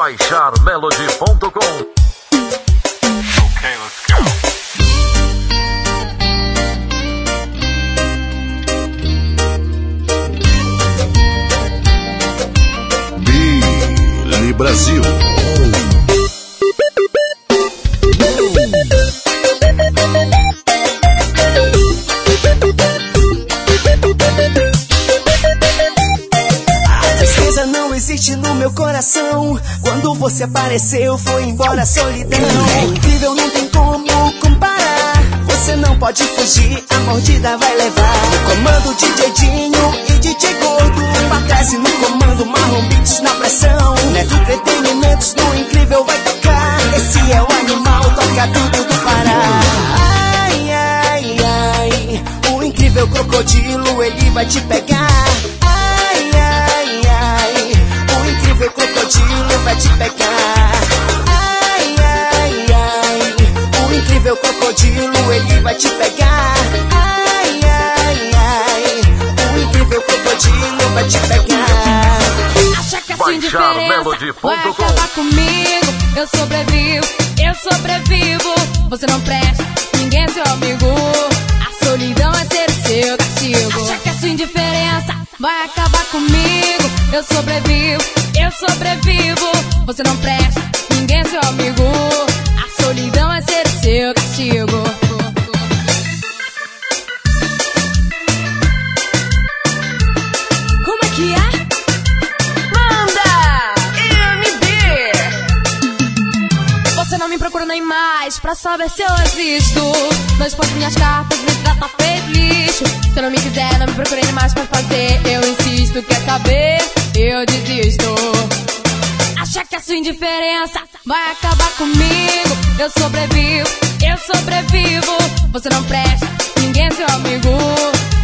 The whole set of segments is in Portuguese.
baixarmelody.com Okay, let's go. Billy Brasil. Quando você apareceu, foi embora a solidão. É incrível, não tem como comparar. Você não pode fugir, a mordida vai levar. No comando DJ Dinho e DJ Gordo. Pra no comando Marrom Beats na pressão. Neto Entretenimentos no incrível vai tocar. Esse é o animal, toca tudo do Pará. Ai, ai, ai. O incrível crocodilo, ele vai te pegar. Crocodilo vai te pegar. Ai, ai, ai. O incrível crocodilo, ele vai te pegar. Ai, ai, ai. O incrível crocodilo vai te pegar. Acha que Baixar indiferença melody.com. vai acabar comigo? Eu sobrevivo, eu sobrevivo. Você não presta, ninguém é seu amigo. A solidão é ser o seu castigo. Acha que essa indiferença vai acabar comigo? Eu sobrevivo, eu sobrevivo. Você não presta, ninguém é seu amigo. A solidão é ser o seu castigo. Como é que é? Manda! IMB! Você não me procura nem mais pra saber se eu existo. Não expõe minhas cartas, me feito lixo. Se não me quiser, não me procure nem mais pra fazer. Eu insisto, quer saber? Eu desisto. Acha que a sua indiferença vai acabar comigo? Eu sobrevivo, eu sobrevivo. Você não presta, ninguém é seu amigo.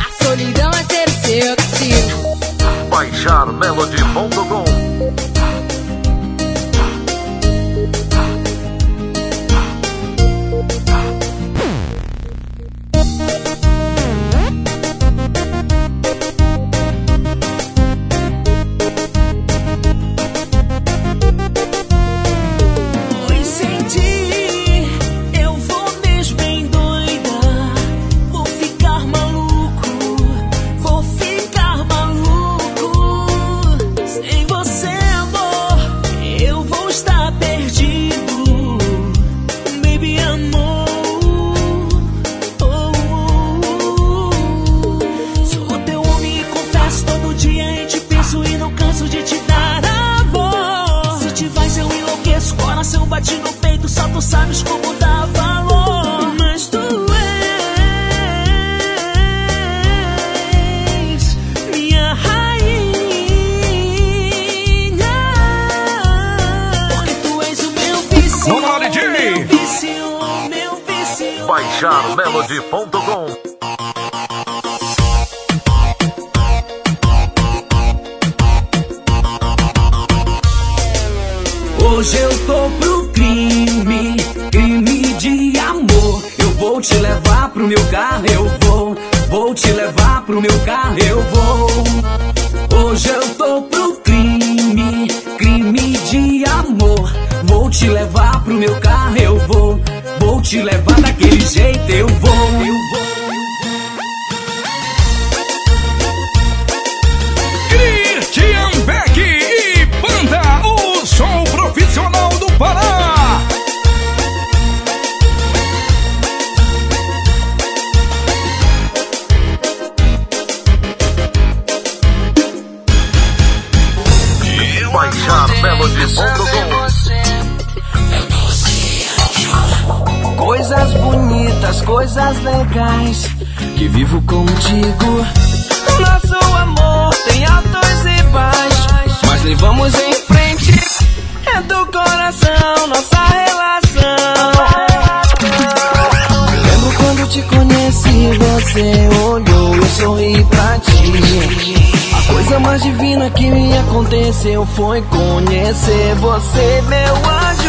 A solidão é ser o seu castigo. baixarmelody.com Pois vício. baixarmelody.com Hoje eu tô pro crime, crime de amor. Eu vou te levar pro meu carro, eu vou. Vou te levar pro meu carro, eu vou. Hoje eu tô pro crime, crime de amor. Vou te levar pro meu carro, eu vou. Vou te levar daquele jeito, eu vou. Eu bonitas, coisas legais que vivo contigo. Nosso amor tem altos e baixos, mas levamos em frente. É do coração nossa relação. Lembro quando te conheci, você olhou, eu sorri pra ti. A coisa mais divina que me aconteceu foi conhecer você, meu anjo.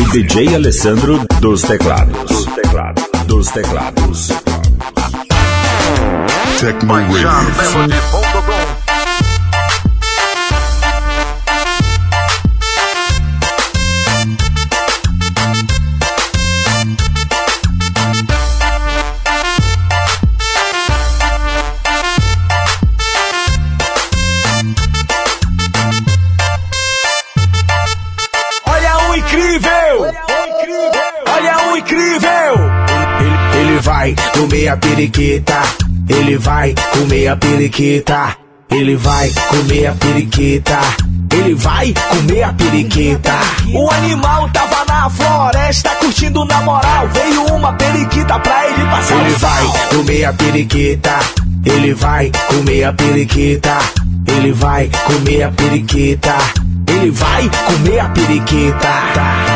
o DJ Alessandro dos teclados. Dos teclados. Techno Radio. comer a periquita. Ele vai comer a periquita. Ele vai comer a periquita. Ele vai comer a periquita. O animal tava na floresta curtindo na moral. Veio uma periquita pra ele passar. Ele vai comer a periquita. Ele vai comer a periquita. Ele vai comer a periquita. Ele vai comer a periquita.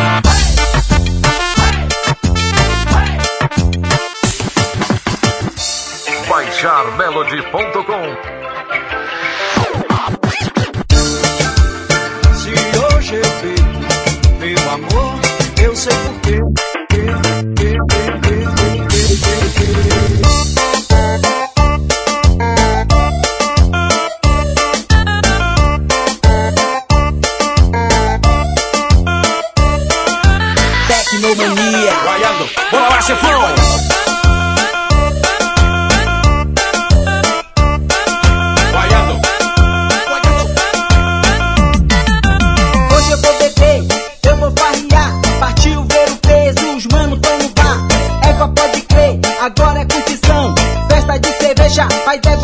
Esporte.com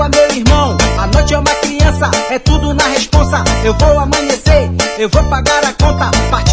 meu irmão. A noite é uma criança, é tudo na responsa. Eu vou amanhecer, eu vou pagar a conta. Partiu